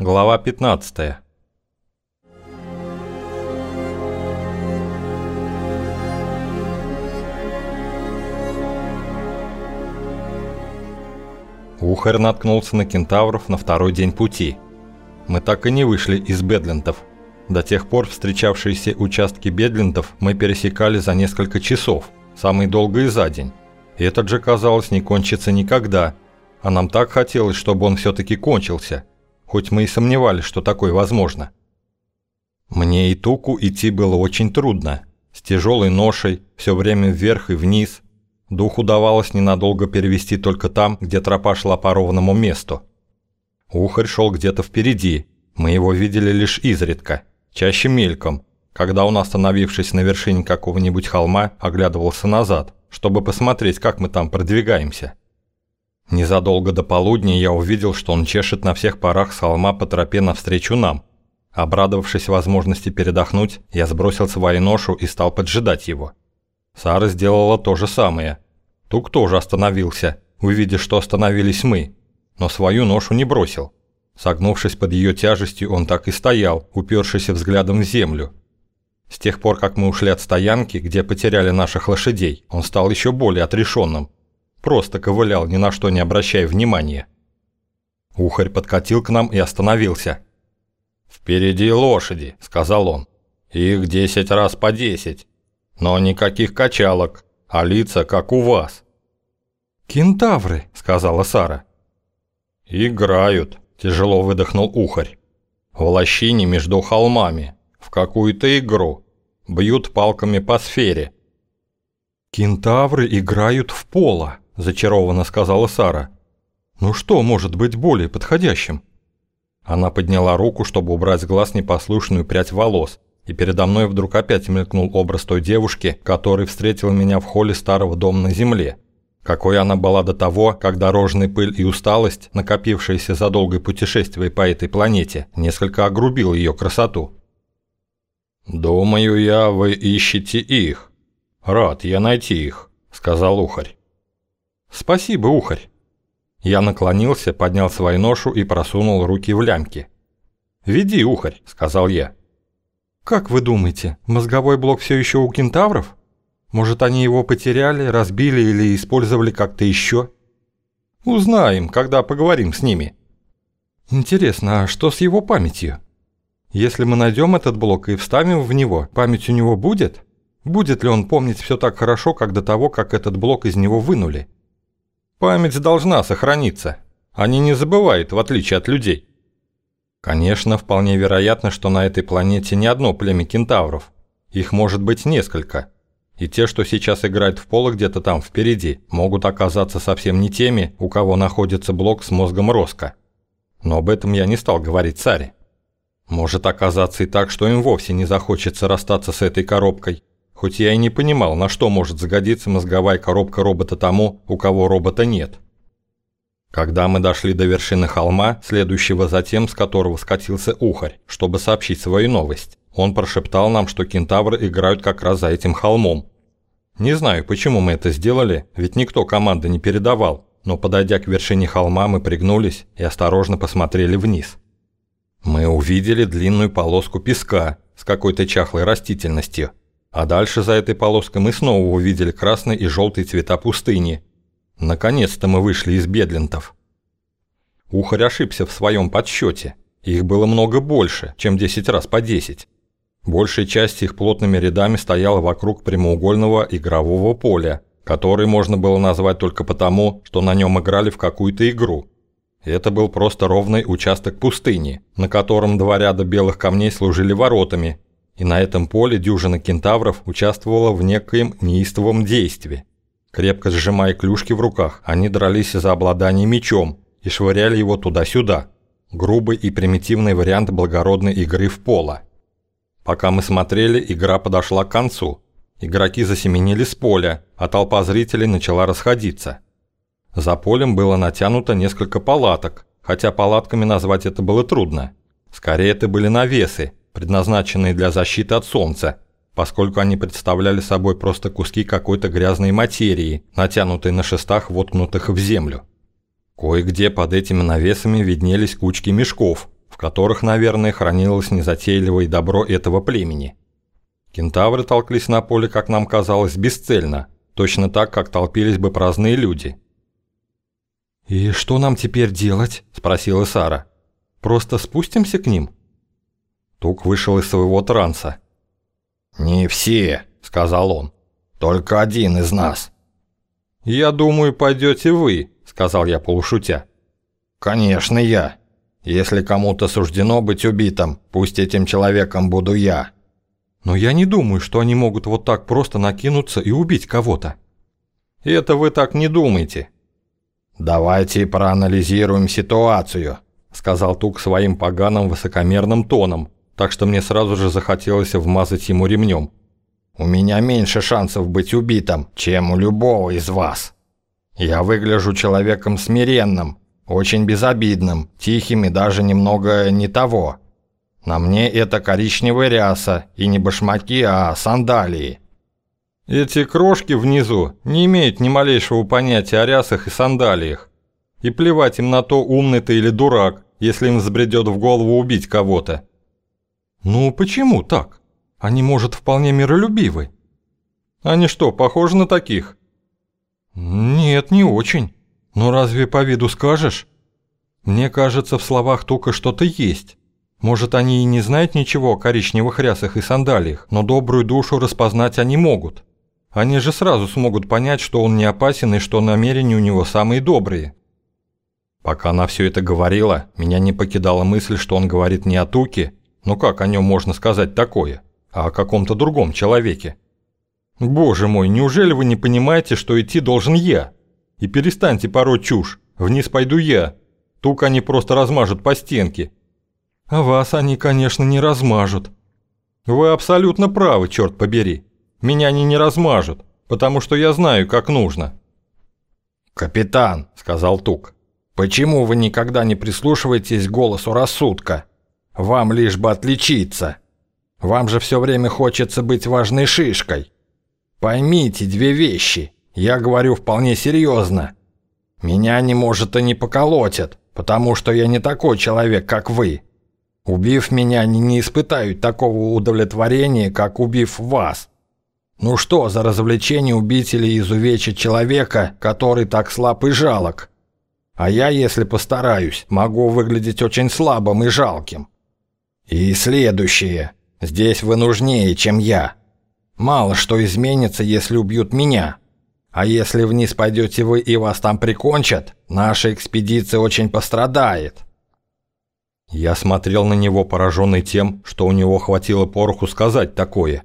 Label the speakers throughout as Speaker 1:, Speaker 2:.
Speaker 1: Глава 15 Ухарь наткнулся на кентавров на второй день пути. Мы так и не вышли из Бедлинтов. До тех пор встречавшиеся участки Бедлинтов мы пересекали за несколько часов, самый долгий за день. И этот же, казалось, не кончится никогда. А нам так хотелось, чтобы он все-таки кончился – хоть мы и сомневались, что такое возможно. Мне и Туку идти было очень трудно. С тяжелой ношей, все время вверх и вниз. Дух удавалось ненадолго перевести только там, где тропа шла по ровному месту. Ухарь шел где-то впереди, мы его видели лишь изредка, чаще мельком, когда он, остановившись на вершине какого-нибудь холма, оглядывался назад, чтобы посмотреть, как мы там продвигаемся. Незадолго до полудня я увидел, что он чешет на всех парах с холма по тропе навстречу нам. Обрадовавшись возможности передохнуть, я сбросил свою ношу и стал поджидать его. Сара сделала то же самое. Тук тоже остановился, увидев, что остановились мы, но свою ношу не бросил. Согнувшись под ее тяжестью, он так и стоял, упершийся взглядом в землю. С тех пор, как мы ушли от стоянки, где потеряли наших лошадей, он стал еще более отрешенным – Просто ковылял, ни на что не обращая внимания. Ухарь подкатил к нам и остановился. «Впереди лошади», — сказал он. «Их десять раз по десять. Но никаких качалок, а лица как у вас».
Speaker 2: «Кентавры», — сказала Сара.
Speaker 1: «Играют», — тяжело выдохнул Ухарь. «В лощине между холмами, в какую-то игру. Бьют палками по сфере».
Speaker 2: «Кентавры играют в поло», зачарованно сказала Сара. «Ну что может быть более подходящим?» Она подняла руку, чтобы убрать с глаз непослушную прядь волос, и передо мной вдруг опять мелькнул образ той девушки, который встретил меня в холле старого дома на земле. Какой она была до того, как дорожная пыль и усталость, накопившиеся за долгое путешествие по этой планете, несколько огрубил ее красоту. «Думаю я, вы ищете их. Рад я найти их», — сказал Ухарь. «Спасибо, ухарь». Я наклонился, поднял свою ношу и просунул руки в лямки. «Веди, ухарь», — сказал я. «Как вы думаете, мозговой блок все еще у кентавров? Может, они его потеряли, разбили или использовали как-то еще?» «Узнаем, когда поговорим с ними». «Интересно, а что с его памятью? Если мы найдем этот блок и вставим в него, память у него будет? Будет ли он помнить все так хорошо, как до того, как этот блок из него вынули?» Память должна сохраниться. Они не забывают, в отличие от людей. Конечно, вполне вероятно, что на этой планете не одно племя кентавров. Их может быть несколько. И те, что сейчас играют в поло где-то там впереди, могут оказаться совсем не теми, у кого находится блок с мозгом Роско. Но об этом я не стал говорить царе. Может оказаться и так, что им вовсе не захочется расстаться с этой коробкой, хоть я и не понимал, на что может загодиться мозговая коробка робота тому, у кого робота нет. Когда мы дошли до вершины холма, следующего за тем, с которого скатился ухарь, чтобы сообщить свою новость, он прошептал нам, что кентавры играют как раз за этим холмом. Не знаю, почему мы это сделали, ведь никто команды не передавал, но подойдя к вершине холма, мы пригнулись и осторожно посмотрели вниз. Мы увидели длинную полоску песка с какой-то чахлой растительностью, а дальше за этой полоской мы снова увидели красный и желтый цвета пустыни. Наконец-то мы вышли из бедлинтов. Ухарь ошибся в своем подсчете. Их было много больше, чем 10 раз по 10. Большая часть их плотными рядами стояла вокруг прямоугольного игрового поля, который можно было назвать только потому, что на нем играли в какую-то игру. Это был просто ровный участок пустыни, на котором два ряда белых камней служили воротами, и на этом поле дюжина кентавров участвовала в некоем неистовом действии. Крепко сжимая клюшки в руках, они дрались за обладание мечом и швыряли его туда-сюда. Грубый и примитивный вариант благородной игры в поло. Пока мы смотрели, игра подошла к концу. Игроки засеменили с поля, а толпа зрителей начала расходиться. За полем было натянуто несколько палаток, хотя палатками назвать это было трудно. Скорее, это были навесы, предназначенные для защиты от солнца, поскольку они представляли собой просто куски какой-то грязной материи, натянутой на шестах, воткнутых в землю. Кое-где под этими навесами виднелись кучки мешков, в
Speaker 1: которых, наверное, хранилось незатейливое добро этого племени. Кентавры толклись на поле, как нам казалось, бесцельно, точно так, как толпились бы праздные люди.
Speaker 2: «И что нам теперь делать?» – спросила Сара. «Просто спустимся к ним?»
Speaker 1: Тук вышел из своего транса.
Speaker 3: «Не все», – сказал он. «Только один из нас».
Speaker 1: «Я думаю, пойдете вы», – сказал я полушутя.
Speaker 3: «Конечно я. Если кому-то суждено быть убитым, пусть этим человеком буду я».
Speaker 2: «Но я не думаю, что они могут вот так просто накинуться и убить кого-то».
Speaker 1: «Это вы так не думаете».
Speaker 3: «Давайте проанализируем ситуацию», –
Speaker 1: сказал Тук своим поганым высокомерным тоном, так что мне сразу же захотелось вмазать ему ремнем.
Speaker 3: «У меня меньше шансов быть убитым, чем у любого из вас. Я выгляжу человеком смиренным, очень безобидным, тихим и даже немного не того. На мне это коричневая ряса, и не башмаки, а сандалии».
Speaker 1: «Эти крошки внизу не имеют ни малейшего понятия о рясах и сандалиях. И плевать им на то, умный ты или дурак, если им забредет в голову убить кого-то.
Speaker 2: «Ну почему так? Они, может, вполне миролюбивы».
Speaker 1: «Они что, похожи на таких?»
Speaker 2: «Нет, не очень. Но разве по виду скажешь? Мне кажется, в словах только что-то есть. Может, они и не знают ничего о коричневых рясах и сандалиях, но добрую душу распознать они могут. Они же сразу смогут понять, что он не опасен и что намерения у него самые добрые».
Speaker 1: Пока она все это говорила, меня не покидала мысль, что он говорит не о Туке, ну как о нем можно сказать такое? А о каком-то другом человеке? Боже мой, неужели вы не понимаете, что идти должен я? И перестаньте пороть чушь. Вниз пойду я. Тук они просто размажут по стенке.
Speaker 2: А вас они, конечно, не размажут.
Speaker 1: Вы абсолютно правы, черт побери. Меня они не размажут, потому что я знаю, как нужно.
Speaker 3: «Капитан», — сказал Тук, — «почему вы никогда не прислушиваетесь голосу рассудка?» Вам лишь бы отличиться. Вам же все время хочется быть важной шишкой. Поймите две вещи. Я говорю вполне серьезно. Меня не может и не поколотят, потому что я не такой человек, как вы. Убив меня, они не испытают такого удовлетворения, как убив вас. Ну что за развлечение убить или изувечить человека, который так слаб и жалок? А я, если постараюсь, могу выглядеть очень слабым и жалким. И следующее. Здесь вы нужнее, чем я. Мало что изменится, если убьют меня. А если вниз пойдете вы и вас там прикончат, наша экспедиция очень пострадает.
Speaker 1: Я смотрел на него, пораженный тем, что у него хватило пороху сказать такое.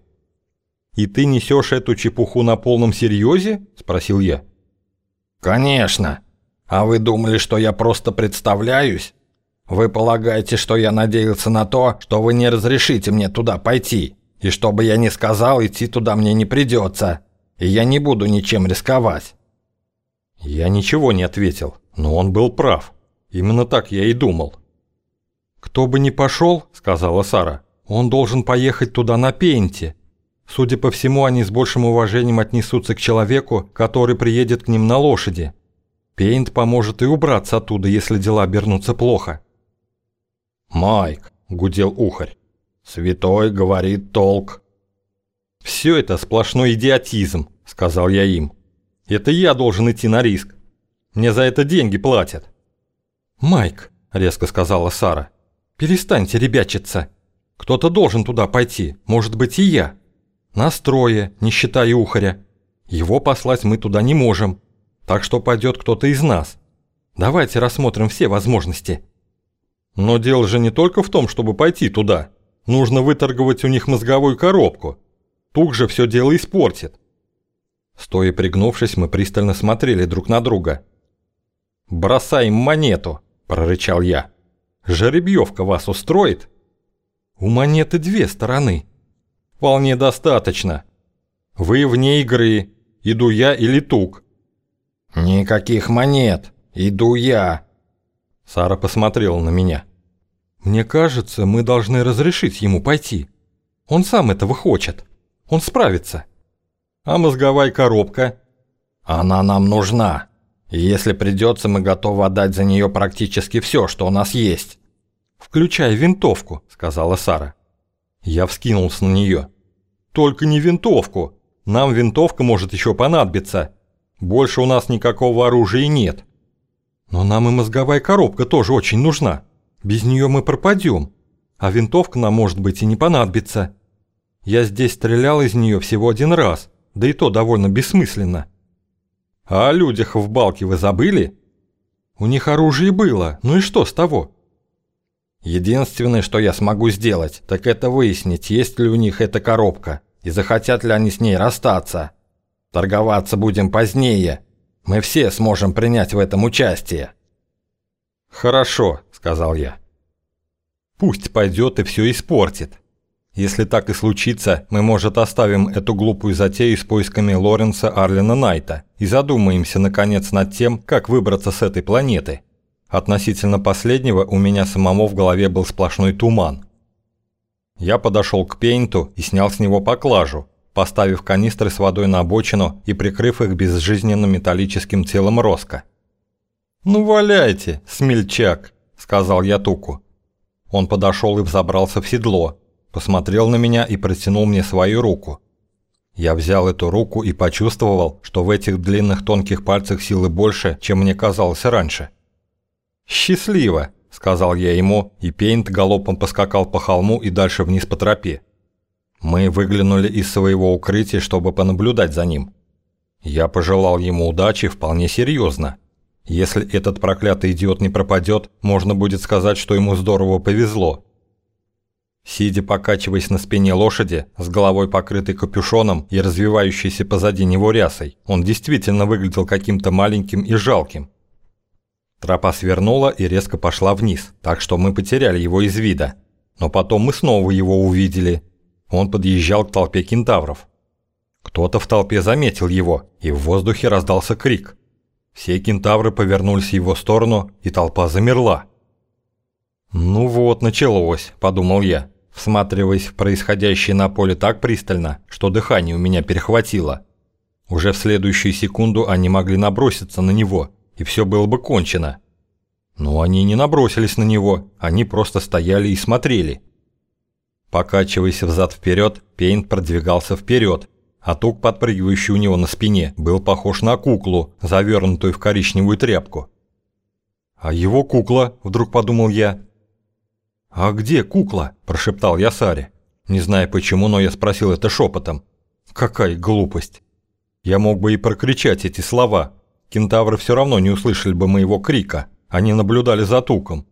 Speaker 1: «И ты несешь эту чепуху на полном серьезе?» – спросил я.
Speaker 3: «Конечно. А вы думали, что я просто представляюсь? Вы полагаете, что я надеялся на то, что вы не разрешите мне туда пойти, и чтобы я не сказал, идти туда мне не придется, и я не буду ничем рисковать?»
Speaker 1: Я ничего не ответил, но он был прав. Именно так я и думал.
Speaker 2: «Кто бы ни пошел, — сказала Сара, — он должен поехать туда на пенте. Судя по всему, они с большим уважением отнесутся к человеку, который приедет к ним на лошади. Пейнт поможет и убраться оттуда, если дела обернутся плохо.
Speaker 3: «Майк», — гудел ухарь, — «святой говорит толк».
Speaker 1: «Все это сплошной идиотизм», — сказал я им. «Это я должен идти на риск. Мне за это деньги платят».
Speaker 2: «Майк», — резко сказала Сара, — «перестаньте ребячиться. Кто-то должен туда пойти, может быть и я. Настрое, не считая ухаря. Его послать мы туда не можем, так что пойдет кто-то из нас. Давайте рассмотрим все возможности».
Speaker 1: Но дело же не только в том, чтобы пойти туда. Нужно выторговать у них мозговую коробку. Тук же все дело испортит. Стоя пригнувшись, мы пристально смотрели друг на друга. «Бросай монету!» – прорычал я. «Жеребьевка вас устроит?»
Speaker 2: «У монеты две стороны».
Speaker 1: «Вполне достаточно. Вы вне игры. Иду я или Тук?»
Speaker 3: «Никаких монет. Иду я»,
Speaker 1: Сара посмотрела на меня.
Speaker 2: «Мне кажется, мы должны разрешить ему пойти. Он сам этого хочет. Он справится».
Speaker 1: «А мозговая коробка?»
Speaker 3: «Она нам нужна. если придется, мы готовы отдать за нее практически все, что у нас есть».
Speaker 1: «В
Speaker 2: «Включай винтовку», — сказала Сара. Я вскинулся на нее. «Только не винтовку. Нам винтовка может еще понадобиться. Больше у нас никакого оружия нет. Но нам и мозговая коробка тоже очень нужна. Без нее мы пропадем. А винтовка нам, может быть, и не понадобится. Я здесь стрелял из нее всего один раз, да и то довольно бессмысленно. А о людях в балке вы забыли? У них оружие было, ну и что с того? Единственное, что я смогу сделать, так это выяснить, есть ли у них эта коробка, и захотят ли они с ней расстаться. Торговаться будем позднее. Мы все сможем принять в этом участие. «Хорошо», — сказал я. «Пусть пойдет и все испортит. Если так и случится, мы, может, оставим эту глупую затею с поисками Лоренса Арлина Найта и задумаемся, наконец, над тем, как выбраться с этой планеты. Относительно последнего у меня самому в голове был сплошной туман. Я подошел к Пейнту и снял с него поклажу, поставив канистры с водой на обочину и прикрыв их безжизненным металлическим телом Роско. «Ну валяйте, смельчак», — сказал я Туку. Он подошел и взобрался в седло, посмотрел на меня и протянул мне свою руку. Я взял эту руку и почувствовал, что в этих длинных тонких пальцах силы больше, чем мне казалось раньше. «Счастливо», — сказал я ему, и Пейнт галопом поскакал по холму и дальше вниз по тропе. Мы выглянули из своего укрытия, чтобы понаблюдать за ним. Я пожелал ему удачи вполне серьезно. Если этот проклятый идиот не пропадет, можно будет сказать, что ему здорово повезло. Сидя покачиваясь на спине лошади, с головой покрытой капюшоном и развивающейся позади него рясой, он действительно выглядел каким-то маленьким и жалким. Тропа свернула и резко пошла вниз, так что мы потеряли его из вида. Но потом мы снова его увидели. Он подъезжал к толпе кентавров. Кто-то в толпе заметил его, и в воздухе раздался крик. Все кентавры повернулись в его сторону, и толпа замерла. «Ну вот, началось», – подумал я всматриваясь в происходящее на поле так пристально, что дыхание у меня перехватило. Уже в следующую секунду они могли наброситься на него, и все было бы кончено. Но они не набросились на него, они просто стояли и смотрели. Покачиваясь взад-вперед, Пейнт продвигался вперед, а тук, подпрыгивающий у него на спине, был похож на куклу, завернутую в коричневую тряпку. «А его кукла», – вдруг подумал я, «А где кукла?» – прошептал я Саре. Не зная почему, но я спросил это шепотом. Какая глупость. Я мог бы и прокричать эти слова. Кентавры все равно не услышали бы моего крика. Они наблюдали за туком.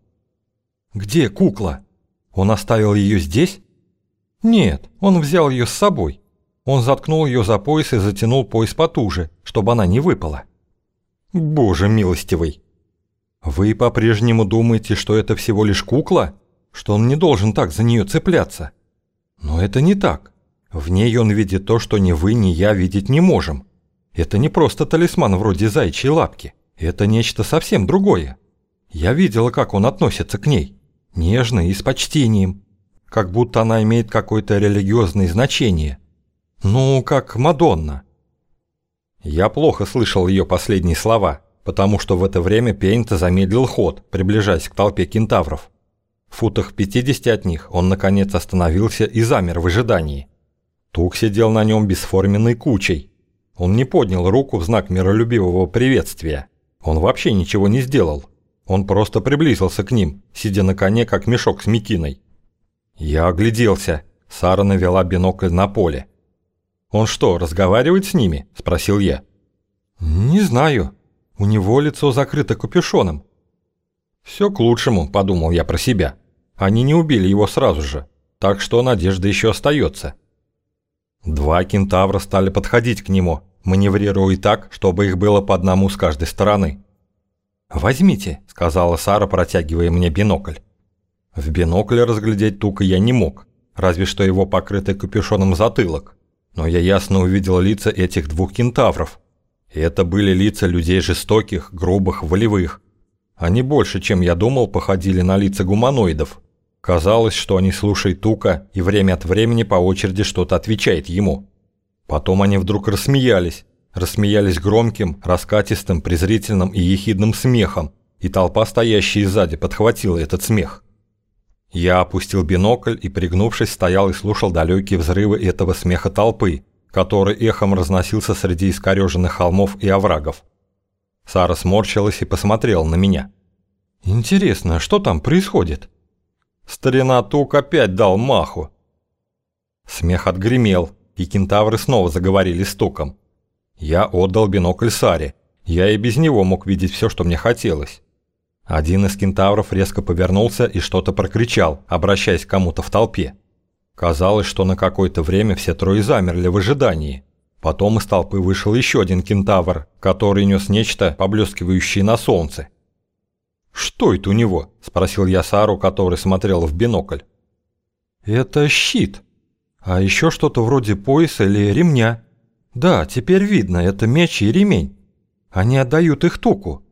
Speaker 2: «Где кукла? Он оставил ее здесь?» «Нет, он взял ее с собой. Он заткнул ее за пояс и затянул пояс потуже, чтобы она не выпала». «Боже милостивый!» «Вы по-прежнему думаете, что это всего лишь кукла?» что он не должен так за нее цепляться. Но это не так. В ней он видит то, что ни вы, ни я видеть не можем. Это не просто талисман вроде зайчьей лапки. Это нечто совсем другое. Я видела, как он относится к ней. Нежно и с почтением. Как будто она имеет какое-то религиозное значение. Ну, как Мадонна. Я плохо слышал ее последние слова, потому что в это время Пейнта замедлил ход, приближаясь к толпе кентавров. В футах 50 от них он наконец остановился и замер в ожидании. Тук сидел на нем бесформенной кучей. Он не поднял руку в знак миролюбивого приветствия. Он вообще ничего не сделал. Он просто приблизился к ним, сидя на коне, как мешок с мекиной. Я огляделся. Сара навела бинокль на поле. «Он что, разговаривает с ними?» – спросил я. «Не знаю. У него лицо закрыто капюшоном». «Все к лучшему», – подумал я про себя. Они не убили его сразу же, так что надежда еще остается. Два кентавра стали подходить к нему, маневрируя так, чтобы их было по одному с каждой стороны. «Возьмите», — сказала Сара, протягивая мне бинокль. В бинокле разглядеть тука я не мог, разве что его покрытый капюшоном затылок. Но я ясно увидел лица этих двух кентавров. И это были лица людей жестоких, грубых, волевых. Они больше, чем я думал, походили на лица гуманоидов. Казалось, что они слушают Тука и время от времени по очереди что-то отвечает ему. Потом они вдруг рассмеялись. Рассмеялись громким, раскатистым, презрительным и ехидным смехом, и толпа, стоящая сзади, подхватила этот смех.
Speaker 1: Я опустил бинокль и, пригнувшись, стоял и слушал далекие взрывы этого смеха толпы, который эхом разносился среди искореженных холмов и оврагов. Сара сморщилась и посмотрела на меня. «Интересно, что там происходит?» Старина Тук опять дал маху. Смех отгремел, и кентавры снова заговорили стуком. Я отдал бинокль Саре. Я и без него мог видеть все, что мне хотелось. Один из кентавров резко повернулся и что-то прокричал, обращаясь к кому-то в толпе. Казалось, что на какое-то время все трое замерли в ожидании. Потом из толпы вышел еще один кентавр, который нес нечто, поблескивающее на солнце. «Что это у него?» – спросил я Сару, который смотрел в бинокль. «Это щит. А еще что-то вроде пояса или ремня. Да, теперь видно, это меч и ремень. Они отдают их туку».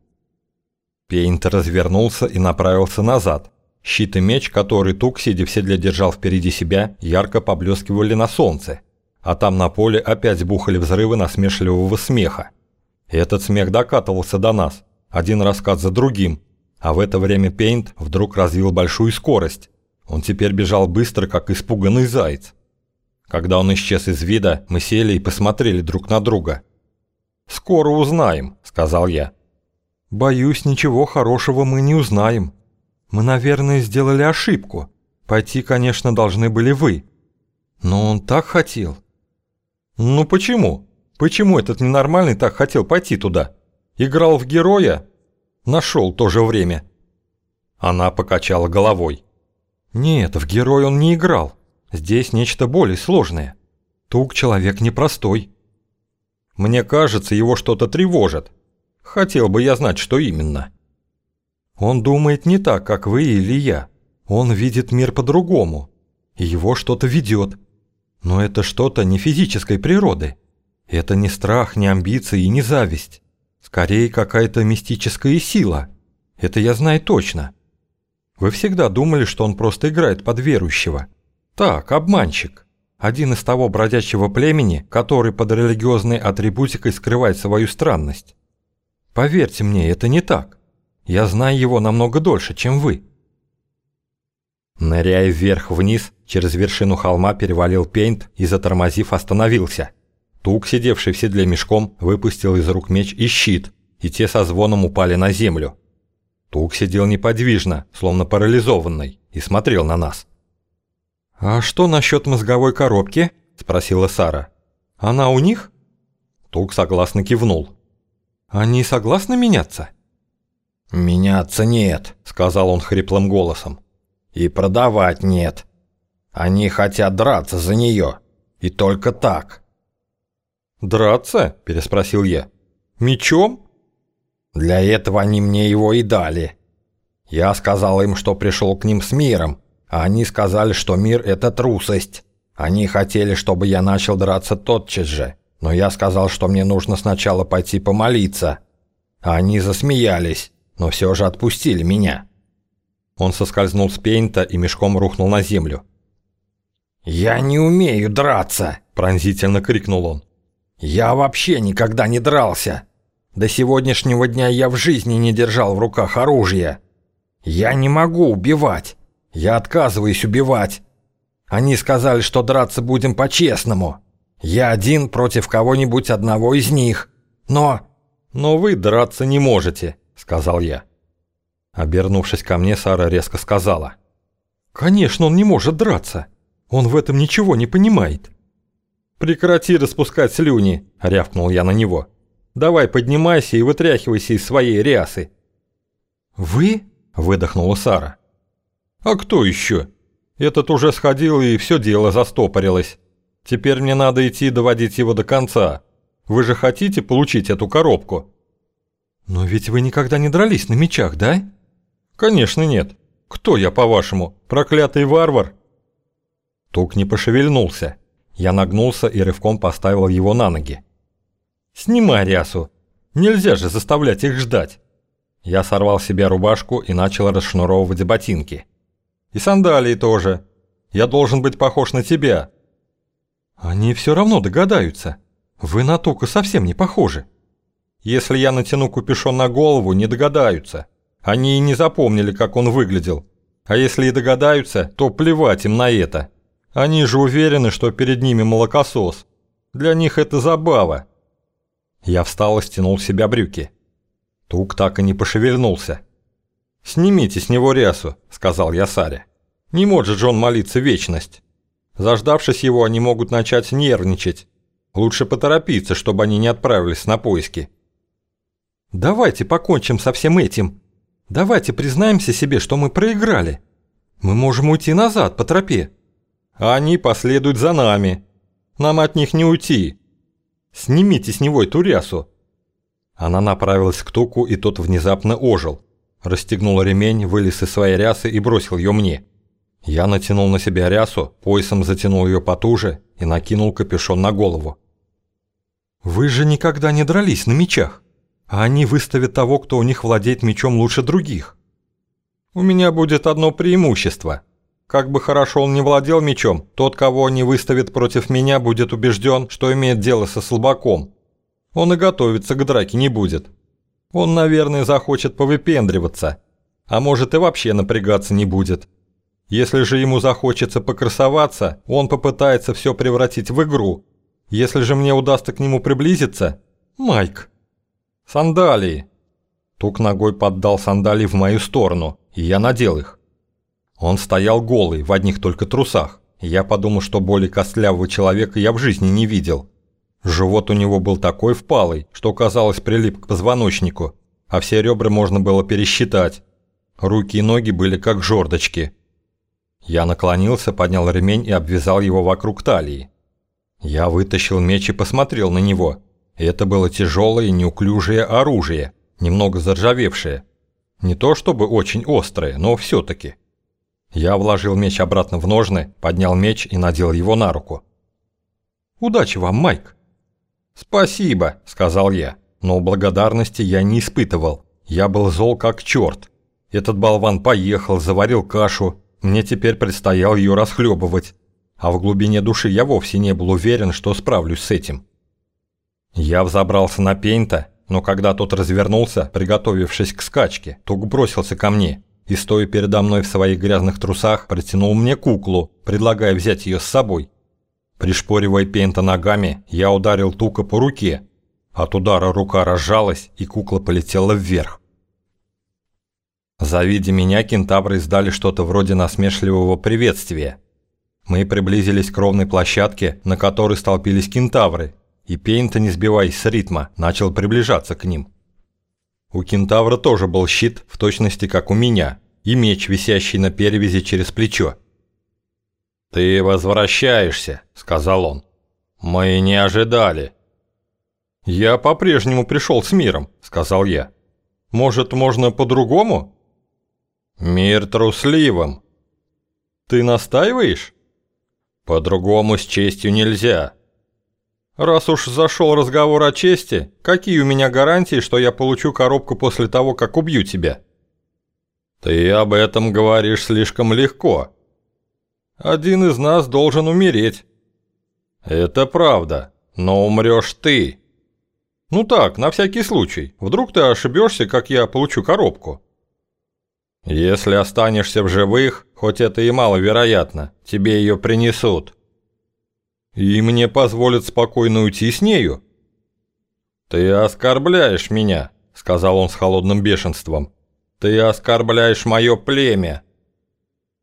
Speaker 1: Пейнт развернулся и направился назад. Щит и меч, который Тук, сидя в седле, держал впереди себя, ярко поблескивали на солнце. А там на поле опять бухали взрывы насмешливого смеха. Этот смех докатывался до нас, один рассказ за другим. А в это время Пейнт вдруг развил большую скорость. Он теперь бежал быстро, как испуганный заяц. Когда он исчез из вида, мы сели и посмотрели друг на друга. «Скоро узнаем», — сказал я. «Боюсь, ничего хорошего мы не узнаем. Мы, наверное, сделали ошибку. Пойти, конечно, должны были вы. Но он так хотел». «Ну почему? Почему этот ненормальный так хотел пойти туда? Играл в героя? Нашел то же время». Она покачала головой. «Нет, в героя он не играл. Здесь нечто более сложное. Тук человек непростой». «Мне кажется, его что-то тревожит», Хотел бы я знать, что именно. Он думает не так, как вы или я. Он видит мир по-другому. Его что-то ведет. Но это что-то не физической природы. Это не страх, не амбиции и не зависть. Скорее, какая-то мистическая сила. Это я знаю точно. Вы всегда думали, что он просто играет под верующего. Так, обманщик. Один из того бродячего племени, который под религиозной атрибутикой скрывает свою странность. Поверьте мне, это не так. Я знаю его намного дольше, чем вы. Ныряя вверх-вниз, через вершину холма перевалил пейнт и, затормозив, остановился. Тук, сидевший в седле мешком, выпустил из рук меч и щит, и те со звоном упали на землю. Тук сидел неподвижно, словно парализованный, и смотрел на нас. «А что насчет мозговой коробки?» – спросила Сара. «Она у них?» Тук согласно кивнул. Они согласны меняться?
Speaker 3: Меняться нет, сказал он хриплым голосом. И продавать нет. Они хотят драться за нее. И только так.
Speaker 1: Драться? переспросил я. Мечом?
Speaker 3: Для этого они мне его и дали. Я сказал им, что пришел к ним с миром, а они сказали, что мир – это трусость. Они хотели, чтобы я начал драться тотчас же. Но я сказал, что мне нужно сначала пойти помолиться. А они засмеялись, но все же отпустили меня.
Speaker 1: Он соскользнул с пейнта и мешком рухнул на землю.
Speaker 3: «Я не умею драться!»
Speaker 1: – пронзительно крикнул он.
Speaker 3: «Я вообще никогда не дрался! До сегодняшнего дня я в жизни не держал в руках оружие! Я не могу убивать! Я отказываюсь убивать! Они сказали, что драться будем по-честному!» Я один против кого-нибудь одного из них. Но...
Speaker 1: Но вы драться не можете, сказал я. Обернувшись ко мне, Сара резко сказала. Конечно, он не может драться. Он в этом ничего не понимает. Прекрати распускать слюни, рявкнул я на него. Давай поднимайся и вытряхивайся из своей рясы. Вы? выдохнула Сара. А кто еще? Этот уже сходил и все дело застопорилось. Теперь мне надо идти доводить его до конца. Вы же хотите получить эту коробку?» «Но ведь вы никогда не дрались на мечах, да?» «Конечно нет. Кто я, по-вашему, проклятый варвар?» Тук не пошевельнулся. Я нагнулся и рывком поставил его на ноги. «Снимай рясу. Нельзя же заставлять их ждать». Я сорвал себе рубашку и начал расшнуровывать ботинки. «И сандалии тоже. Я должен быть похож на тебя, они все равно догадаются. Вы на Тука совсем не похожи. Если я натяну капюшон на голову, не догадаются. Они и не запомнили, как он выглядел. А если и догадаются, то плевать им на это. Они же уверены, что перед ними молокосос. Для них это забава. Я встал и стянул с себя брюки. Тук так и не пошевельнулся. «Снимите с него рясу», — сказал я Саре. «Не может же он молиться вечность. Заждавшись его, они могут начать нервничать. Лучше поторопиться, чтобы они не отправились на поиски». «Давайте покончим со всем этим. Давайте признаемся себе, что мы проиграли. Мы можем уйти назад по тропе». «Они последуют за нами. Нам от них не уйти. Снимите с него эту рясу». Она направилась к Туку, и тот внезапно ожил. Расстегнул ремень, вылез из своей рясы и бросил ее мне. Я натянул на себя рясу, поясом затянул ее потуже и накинул капюшон на голову. «Вы же никогда не дрались на мечах, а они выставят того, кто у них владеет мечом лучше других. У меня будет одно преимущество. Как бы хорошо он не владел мечом, тот, кого они выставят против меня, будет убежден, что имеет дело со слабаком. Он и готовиться к драке не будет. Он, наверное, захочет повыпендриваться, а может и вообще напрягаться не будет». Если же ему захочется покрасоваться, он попытается все превратить в игру. Если же мне удастся к нему приблизиться... Майк. Сандалии. Тук ногой поддал сандалии в мою сторону, и я надел их. Он стоял голый, в одних только трусах. я подумал, что более костлявого человека я в жизни не видел. Живот у него был такой впалый, что казалось прилип к позвоночнику, а все ребра можно было пересчитать. Руки и ноги были как жердочки. Я наклонился, поднял ремень и обвязал его вокруг талии. Я вытащил меч и посмотрел на него. Это было тяжелое неуклюжее оружие, немного заржавевшее. Не то чтобы очень острое, но все-таки. Я вложил меч обратно в ножны, поднял меч и надел его на руку. «Удачи вам, Майк!» «Спасибо», — сказал я, но благодарности я не испытывал. Я был зол как черт. Этот болван поехал, заварил кашу, мне теперь предстояло ее расхлебывать, а в глубине души я вовсе не был уверен, что справлюсь с этим. Я взобрался на Пейнта, но когда тот развернулся, приготовившись к скачке, Тук бросился ко мне и, стоя передо мной в своих грязных трусах, протянул мне куклу, предлагая взять ее с собой. Пришпоривая Пейнта ногами, я ударил Тука по руке. От удара рука разжалась, и кукла полетела вверх. Завидя меня, кентавры издали что-то вроде насмешливого приветствия. Мы приблизились к ровной площадке, на которой столпились кентавры, и Пейнта, не сбиваясь с ритма, начал приближаться к ним. У кентавра тоже был щит, в точности как у меня, и меч, висящий на перевязи через плечо. «Ты возвращаешься», — сказал он. «Мы не ожидали». «Я по-прежнему пришел с миром», — сказал я. «Может, можно по-другому?» «Мир трусливым». «Ты настаиваешь?» «По-другому с честью нельзя». «Раз уж зашел разговор о чести, какие у меня гарантии, что я получу коробку после того, как убью тебя?» «Ты об этом говоришь слишком легко». «Один из нас должен умереть». «Это правда, но умрешь ты». «Ну так, на всякий случай. Вдруг ты ошибешься, как я получу коробку». Если останешься в живых, хоть это и маловероятно, тебе ее принесут. И мне позволят спокойно уйти с нею? Ты оскорбляешь меня, сказал он с холодным бешенством. Ты оскорбляешь мое племя.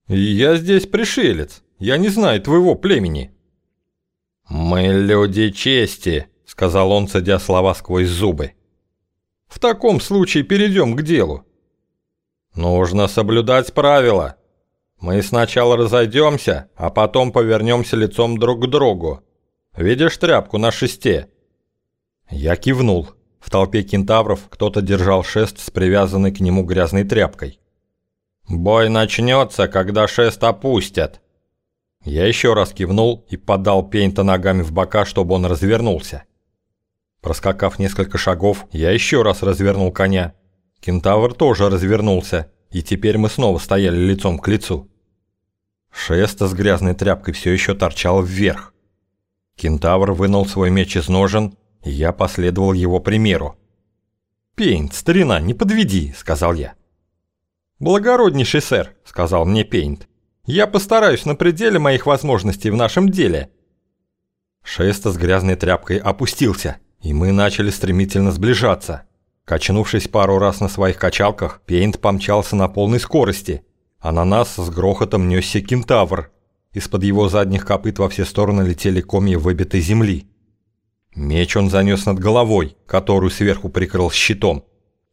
Speaker 1: Я здесь пришелец, я не знаю твоего племени. Мы люди чести, сказал он, цедя слова сквозь зубы. В таком случае перейдем к делу. «Нужно соблюдать правила. Мы сначала разойдемся, а потом повернемся лицом друг к другу. Видишь тряпку на шесте?» Я кивнул. В толпе кентавров кто-то держал шест с привязанной к нему грязной тряпкой. «Бой начнется, когда шест опустят». Я еще раз кивнул и подал Пейнта ногами в бока, чтобы он развернулся. Проскакав несколько шагов, я еще раз развернул коня Кентавр тоже развернулся, и теперь мы снова стояли лицом к лицу. Шеста с грязной тряпкой все еще торчал вверх. Кентавр вынул свой меч из ножен, и я последовал его примеру. «Пейнт, старина, не подведи», — сказал я.
Speaker 2: «Благороднейший сэр», — сказал мне Пейнт. «Я постараюсь на пределе моих возможностей в нашем деле».
Speaker 1: Шеста с грязной тряпкой опустился, и мы начали стремительно сближаться. Качнувшись пару раз на своих качалках, Пейнт помчался на полной скорости, а на нас с грохотом несся кентавр. Из-под его задних копыт во все стороны летели комья выбитой земли. Меч он занес над головой, которую сверху прикрыл щитом.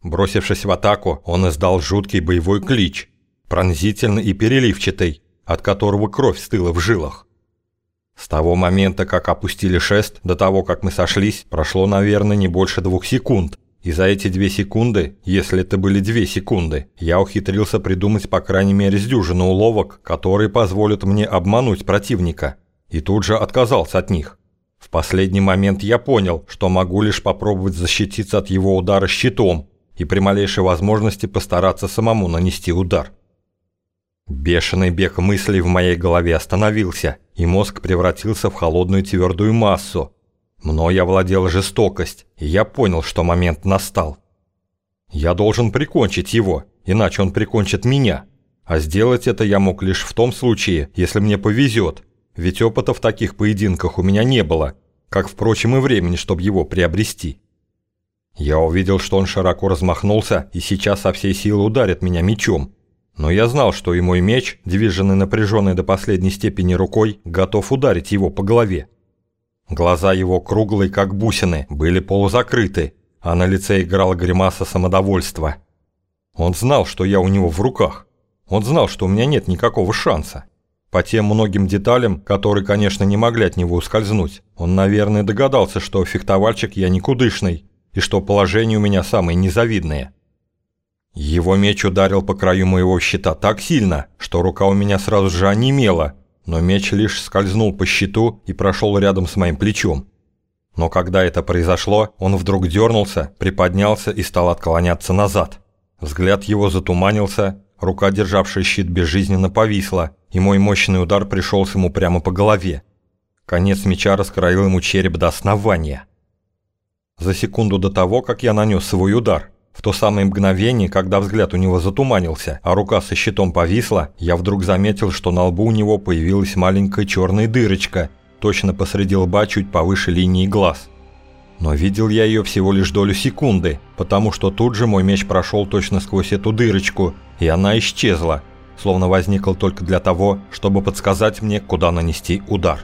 Speaker 1: Бросившись в атаку, он издал жуткий боевой клич, пронзительный и переливчатый, от которого кровь стыла в жилах. С того момента, как опустили шест, до того, как мы сошлись, прошло, наверное, не больше двух секунд. И за эти две секунды, если это были две секунды, я ухитрился придумать по крайней мере с уловок, которые позволят мне обмануть противника. И тут же отказался от них. В последний момент я понял, что могу лишь попробовать защититься от его удара щитом и при малейшей возможности постараться самому нанести удар. Бешеный бег мыслей в моей голове остановился, и мозг превратился в холодную твердую массу, Мною овладела жестокость, и я понял, что момент настал. Я должен прикончить его, иначе он прикончит меня. А сделать это я мог лишь в том случае, если мне повезет, ведь опыта в таких поединках у меня не было, как, впрочем, и времени, чтобы его приобрести. Я увидел, что он широко размахнулся и сейчас со всей силы ударит меня мечом. Но я знал, что и мой меч, движенный напряженной до последней степени рукой, готов ударить его по голове. Глаза его круглые, как бусины, были полузакрыты, а на лице играла гримаса самодовольства. Он знал, что я у него в руках. Он знал, что у меня нет никакого шанса. По тем многим деталям, которые, конечно, не могли от него ускользнуть, он, наверное, догадался, что фехтовальщик я никудышный, и что положение у меня самое незавидное. Его меч ударил по краю моего щита так сильно, что рука у меня сразу же онемела, но меч лишь скользнул по щиту и прошел рядом с моим плечом. Но когда это произошло, он вдруг дернулся, приподнялся и стал отклоняться назад. Взгляд его затуманился, рука, державшая щит, безжизненно повисла, и мой мощный удар пришелся ему прямо по голове. Конец меча раскроил ему череп до основания. За секунду до того, как я нанес свой удар, в то самое мгновение, когда взгляд у него затуманился, а рука со щитом повисла, я вдруг заметил, что на лбу у него появилась маленькая черная дырочка, точно посреди лба чуть повыше линии глаз. Но видел я ее всего лишь долю секунды, потому что тут же мой меч прошел точно сквозь эту дырочку, и она исчезла, словно возникла только для того, чтобы подсказать мне, куда нанести удар.